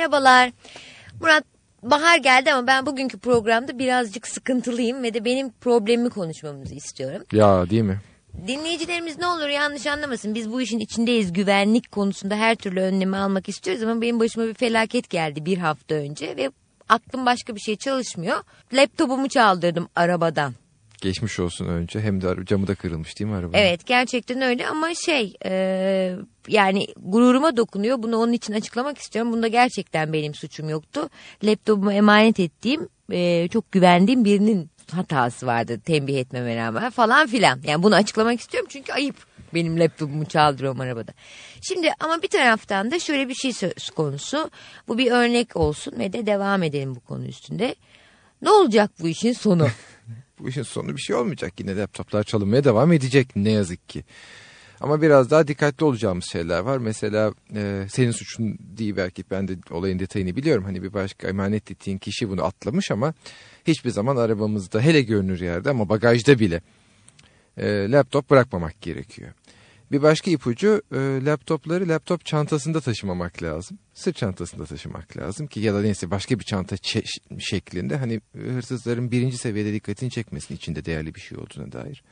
Merhabalar. Murat bahar geldi ama ben bugünkü programda birazcık sıkıntılıyım ve de benim problemimi konuşmamızı istiyorum. Ya değil mi? Dinleyicilerimiz ne olur yanlış anlamasın. Biz bu işin içindeyiz. Güvenlik konusunda her türlü önlemi almak istiyoruz ama benim başıma bir felaket geldi bir hafta önce ve aklım başka bir şey çalışmıyor. Laptopumu çaldırdım arabadan. Geçmiş olsun önce hem de camı da kırılmış değil mi araba? Evet gerçekten öyle ama şey e, yani gururuma dokunuyor. Bunu onun için açıklamak istiyorum. Bunda gerçekten benim suçum yoktu. Laptopumu emanet ettiğim e, çok güvendiğim birinin hatası vardı tembih etmeme rağmen falan filan. Yani bunu açıklamak istiyorum çünkü ayıp. Benim laptopumu çaldırıyorum arabada. Şimdi ama bir taraftan da şöyle bir şey söz konusu. Bu bir örnek olsun ve de devam edelim bu konu üstünde. Ne olacak bu işin sonu? bu işin sonu bir şey olmayacak. Yine laptoplar çalınmaya devam edecek ne yazık ki. Ama biraz daha dikkatli olacağımız şeyler var. Mesela e, senin suçun değil belki ben de olayın detayını biliyorum. Hani bir başka emanet ettiğin kişi bunu atlamış ama hiçbir zaman arabamızda hele görünür yerde ama bagajda bile e, laptop bırakmamak gerekiyor. Bir başka ipucu e, laptopları laptop çantasında taşımamak lazım. Sırt çantasında taşımak lazım ki ya da neyse başka bir çanta şeklinde hani hırsızların birinci seviyede dikkatini çekmesin içinde değerli bir şey olduğuna dair.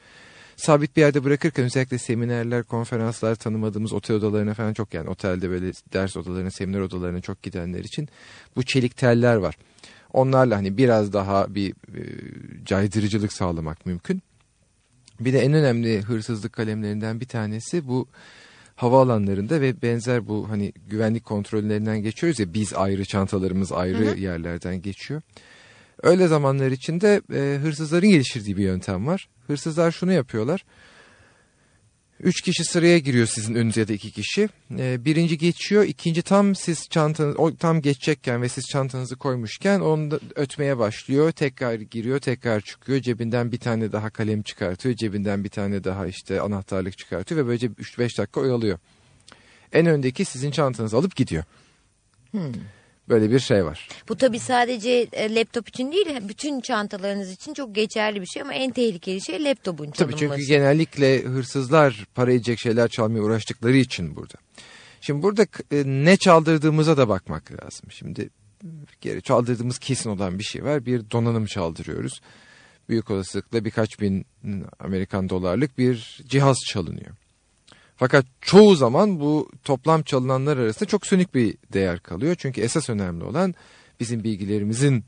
Sabit bir yerde bırakırken özellikle seminerler, konferanslar tanımadığımız otel odalarına falan çok yani otelde böyle ders odalarına, seminer odalarına çok gidenler için bu çelik teller var. Onlarla hani biraz daha bir e, caydırıcılık sağlamak mümkün. Bir de en önemli hırsızlık kalemlerinden bir tanesi bu havaalanlarında ve benzer bu hani güvenlik kontrollerinden geçiyoruz ya biz ayrı çantalarımız ayrı hı hı. yerlerden geçiyor. Öyle zamanlar içinde e, hırsızların geliştirdiği bir yöntem var. Hırsızlar şunu yapıyorlar. Üç kişi sıraya giriyor sizin önünüze ya da iki kişi. Ee, birinci geçiyor, ikinci tam siz çantanız, o tam geçecekken ve siz çantanızı koymuşken onu ötmeye başlıyor. Tekrar giriyor, tekrar çıkıyor. Cebinden bir tane daha kalem çıkartıyor. Cebinden bir tane daha işte anahtarlık çıkartıyor ve böylece 3-5 dakika oyalıyor. En öndeki sizin çantanızı alıp gidiyor. Hmm. Böyle bir şey var. Bu tabii sadece e, laptop için değil, bütün çantalarınız için çok geçerli bir şey ama en tehlikeli şey laptopun çalınması. Tabii çünkü genellikle hırsızlar para edecek şeyler çalmaya uğraştıkları için burada. Şimdi burada e, ne çaldırdığımıza da bakmak lazım. Şimdi geri çaldırdığımız kesin olan bir şey var. Bir donanım çaldırıyoruz. Büyük olasılıkla birkaç bin Amerikan dolarlık bir cihaz çalınıyor. Fakat çoğu zaman bu toplam çalınanlar arasında çok sönük bir değer kalıyor. Çünkü esas önemli olan bizim bilgilerimizin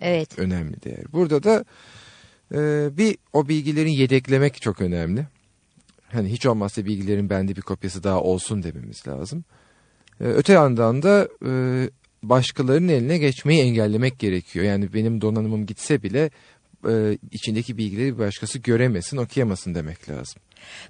evet. önemli değer. Burada da e, bir o bilgilerin yedeklemek çok önemli. Hani hiç olmazsa bilgilerin bende bir kopyası daha olsun dememiz lazım. E, öte yandan da e, başkalarının eline geçmeyi engellemek gerekiyor. Yani benim donanımım gitse bile e, içindeki bilgileri bir başkası göremesin, okuyamasın demek lazım.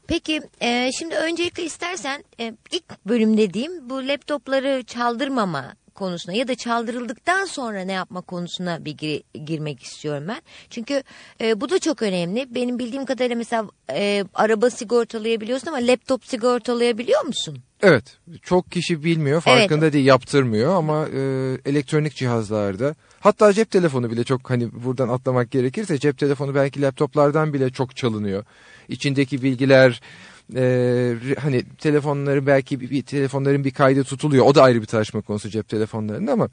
Peki e, şimdi öncelikle istersen e, ilk bölüm dediğim bu laptopları çaldırmama konusuna ya da çaldırıldıktan sonra ne yapma konusuna bir gir, girmek istiyorum ben. Çünkü e, bu da çok önemli. Benim bildiğim kadarıyla mesela e, araba sigortalayabiliyorsun ama laptop sigortalayabiliyor musun? Evet çok kişi bilmiyor farkında evet. değil yaptırmıyor ama e, elektronik cihazlarda hatta cep telefonu bile çok hani buradan atlamak gerekirse cep telefonu belki laptoplardan bile çok çalınıyor. İçindeki bilgiler e, hani telefonları belki bir, bir telefonların bir kaydı tutuluyor o da ayrı bir tartışma konusu cep telefonlarında ama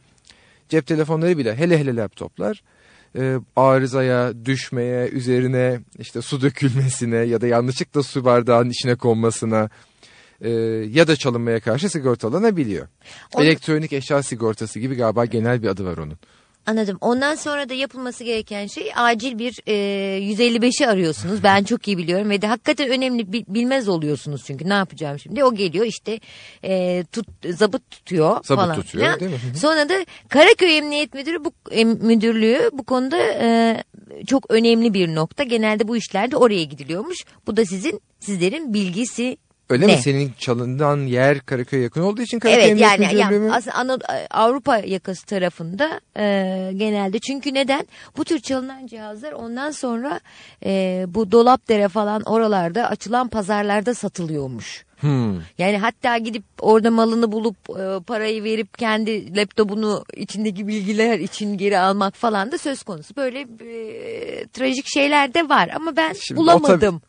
cep telefonları bile hele hele laptoplar e, arızaya, düşmeye, üzerine işte su dökülmesine ya da yanlışlıkla su bardağının içine konmasına e, ya da çalınmaya karşı sigortalanabiliyor. O... Elektronik eşya sigortası gibi galiba genel bir adı var onun. Anladım. Ondan sonra da yapılması gereken şey acil bir e, 155'i arıyorsunuz. Ben çok iyi biliyorum ve de hakikaten önemli bilmez oluyorsunuz çünkü ne yapacağım şimdi. O geliyor işte e, tut, zabıt tutuyor zabıt falan. tutuyor falan. değil mi? Sonra da Karaköy Emniyet Müdürü bu em, müdürlüğü bu konuda e, çok önemli bir nokta. Genelde bu işlerde oraya gidiliyormuş. Bu da sizin sizlerin bilgisi Öyle ne? mi? Senin çalınan yer Karaköy'e yakın olduğu için Karaköy Evet yani, yani aslında Avrupa yakası tarafında e, genelde. Çünkü neden? Bu tür çalınan cihazlar ondan sonra e, bu Dolapdere falan oralarda açılan pazarlarda satılıyormuş. Hmm. Yani hatta gidip orada malını bulup e, parayı verip kendi laptopunu içindeki bilgiler için geri almak falan da söz konusu. Böyle e, trajik şeyler de var ama ben Şimdi bulamadım.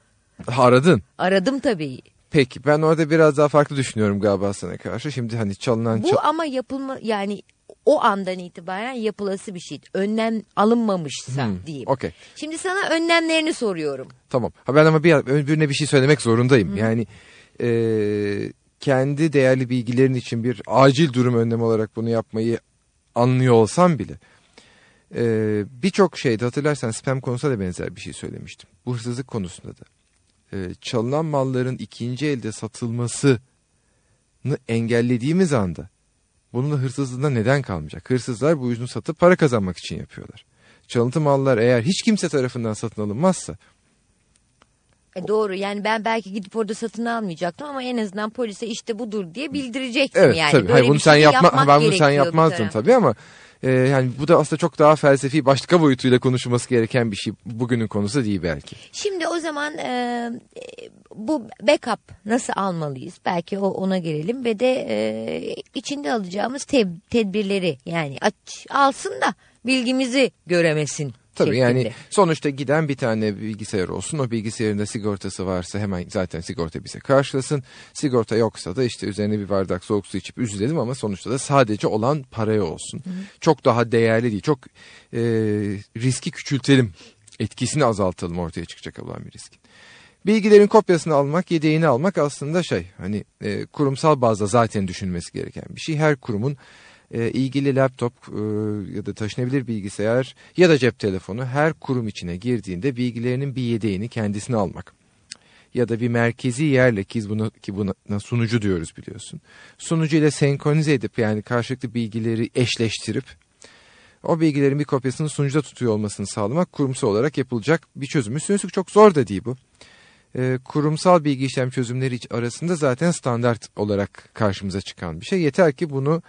Aradın. Aradım tabii. Peki ben orada biraz daha farklı düşünüyorum galiba sana karşı. Şimdi hani çalınan... Bu ama yapılma yani o andan itibaren yapılası bir şey. Önlem alınmamışsa Hmm, diyeyim. okey. Şimdi sana önlemlerini soruyorum. Tamam. Ha ben ama bir birine bir şey söylemek zorundayım. Yani e, kendi değerli bilgilerin için bir acil durum önlemi olarak bunu yapmayı anlıyor olsam bile e, birçok şeyde hatırlarsan spam konusunda da benzer bir şey söylemiştim. Bu hırsızlık konusunda da. E, çalınan malların ikinci elde satılmasını engellediğimiz anda bunun da hırsızlığında neden kalmayacak? Hırsızlar bu ürünü satıp para kazanmak için yapıyorlar. Çalıntı mallar eğer hiç kimse tarafından satın alınmazsa E doğru yani ben belki gidip orada satın almayacaktım ama en azından polise işte budur diye bildirecektim Evet yani. tabii. Böyle Hayır, bunu bir sen şey yapma yapmak ben bunu sen yapmazdın tabii ama e, yani bu da aslında çok daha felsefi başka boyutuyla konuşulması gereken bir şey. Bugünün konusu değil belki. Şimdi o zaman e, bu backup nasıl almalıyız? Belki o ona gelelim ve de e, içinde alacağımız tedbirleri yani aç alsın da bilgimizi göremesin. Tabii şeklinde. yani sonuçta giden bir tane bilgisayar olsun. O bilgisayarında sigortası varsa hemen zaten sigorta bize karşılasın. Sigorta yoksa da işte üzerine bir bardak soğuk su içip üzülelim ama sonuçta da sadece olan paraya olsun. Çok daha değerli değil. Çok e, riski küçültelim. Etkisini azaltalım ortaya çıkacak olan bir riskin. Bilgilerin kopyasını almak, yedeğini almak aslında şey hani e, kurumsal bazda zaten düşünmesi gereken bir şey. Her kurumun e, ilgili laptop e, ya da taşınabilir bilgisayar ya da cep telefonu her kurum içine girdiğinde bilgilerinin bir yedeğini kendisine almak. Ya da bir merkezi yerle ki buna, ki buna sunucu diyoruz biliyorsun. Sunucu ile senkronize edip yani karşılıklı bilgileri eşleştirip o bilgilerin bir kopyasını sunucuda tutuyor olmasını sağlamak kurumsal olarak yapılacak bir çözüm. Üstüne çok zor da değil bu. E, kurumsal bilgi işlem çözümleri arasında zaten standart olarak karşımıza çıkan bir şey. Yeter ki bunu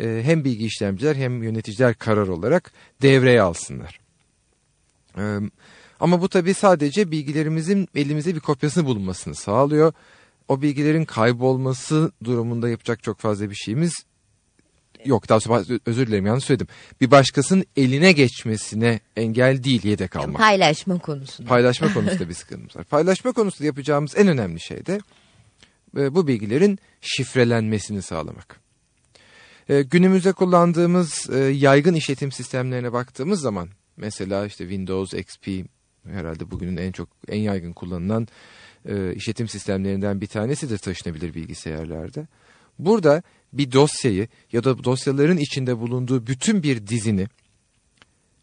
e, hem bilgi işlemciler hem yöneticiler karar olarak devreye alsınlar. E, ama bu tabii sadece bilgilerimizin elimizde bir kopyasını bulunmasını sağlıyor. O bilgilerin kaybolması durumunda yapacak çok fazla bir şeyimiz yok. Daha sonra özür dilerim yanlış söyledim. Bir başkasının eline geçmesine engel değil yedek almak. Paylaşma konusunda. Paylaşma konusunda bir sıkıntımız var. Paylaşma konusunda yapacağımız en önemli şey de e, bu bilgilerin şifrelenmesini sağlamak. E, günümüzde kullandığımız e, yaygın işletim sistemlerine baktığımız zaman mesela işte Windows XP herhalde bugünün en çok en yaygın kullanılan e, işletim sistemlerinden bir tanesidir taşınabilir bilgisayarlarda. Burada bir dosyayı ya da dosyaların içinde bulunduğu bütün bir dizini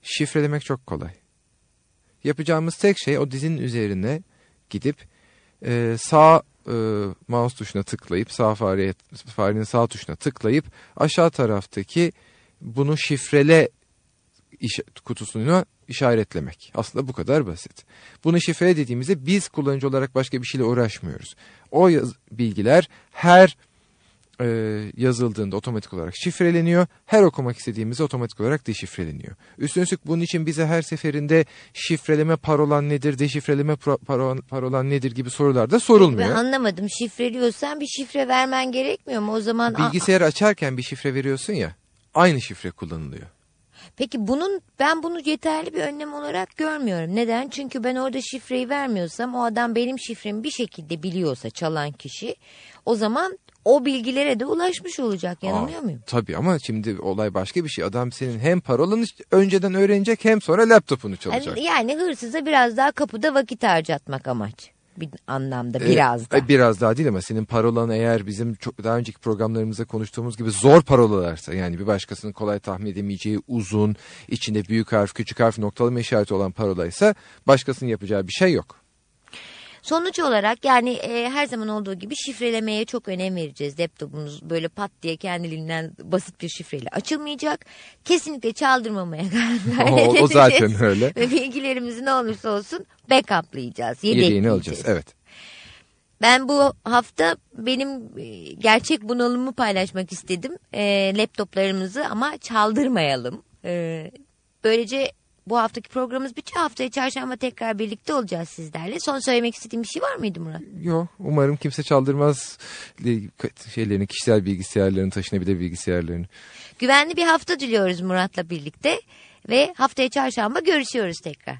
şifrelemek çok kolay. Yapacağımız tek şey o dizinin üzerine gidip e, sağ e, mouse tuşuna tıklayıp sağ fareye, farenin sağ tuşuna tıklayıp aşağı taraftaki bunu şifrele iş, kutusunu işaretlemek. Aslında bu kadar basit. Bunu şifre dediğimizde biz kullanıcı olarak başka bir şeyle uğraşmıyoruz. O yaz- bilgiler her e, yazıldığında otomatik olarak şifreleniyor. Her okumak istediğimizde otomatik olarak deşifreleniyor. Üstüne üstlük bunun için bize her seferinde şifreleme parolan nedir, deşifreleme parolan, parolan nedir gibi sorular da Ben sorulmuyor. anlamadım. Şifreliyorsan bir şifre vermen gerekmiyor mu? O zaman Bilgisayarı açarken bir şifre veriyorsun ya, aynı şifre kullanılıyor. Peki bunun ben bunu yeterli bir önlem olarak görmüyorum. Neden? Çünkü ben orada şifreyi vermiyorsam o adam benim şifremi bir şekilde biliyorsa çalan kişi o zaman o bilgilere de ulaşmış olacak. Yanılıyor Aa, muyum? Tabii ama şimdi olay başka bir şey. Adam senin hem parolanı önceden öğrenecek hem sonra laptopunu çalacak. Yani, hırsıza biraz daha kapıda vakit harcatmak amaç. Bir anlamda Ee, biraz da. e, Biraz daha değil ama senin parolan eğer bizim çok daha önceki programlarımızda konuştuğumuz gibi zor parolalarsa yani bir başkasının kolay tahmin edemeyeceği uzun içinde büyük harf küçük harf noktalama işareti olan parolaysa başkasının yapacağı bir şey yok. Sonuç olarak yani e, her zaman olduğu gibi şifrelemeye çok önem vereceğiz. Laptopumuz böyle pat diye kendiliğinden basit bir şifreyle açılmayacak. Kesinlikle çaldırmamaya gayret O, o zaten öyle. Ve bilgilerimizi ne olursa olsun backuplayacağız. Yedeğini yedekleyeceğiz. alacağız evet. Ben bu hafta benim e, gerçek bunalımı paylaşmak istedim. E, laptoplarımızı ama çaldırmayalım. E, böylece bu haftaki programımız bitiyor. Haftaya çarşamba tekrar birlikte olacağız sizlerle. Son söylemek istediğim bir şey var mıydı Murat? Yok umarım kimse çaldırmaz şeylerini kişisel bilgisayarlarını taşınabilir bilgisayarlarını. Güvenli bir hafta diliyoruz Murat'la birlikte. Ve haftaya çarşamba görüşüyoruz tekrar.